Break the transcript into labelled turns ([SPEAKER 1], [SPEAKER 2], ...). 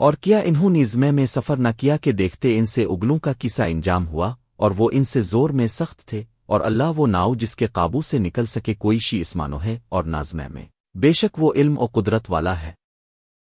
[SPEAKER 1] اور کیا انہوں نظمے میں سفر نہ کیا کہ دیکھتے ان سے اگلوں کا کسا انجام ہوا اور وہ ان سے زور میں سخت تھے اور اللہ وہ ناؤ جس کے قابو سے نکل سکے کوئی شی اسمانو ہے اور نازمے میں۔ بے شک وہ علم و قدرت والا ہے۔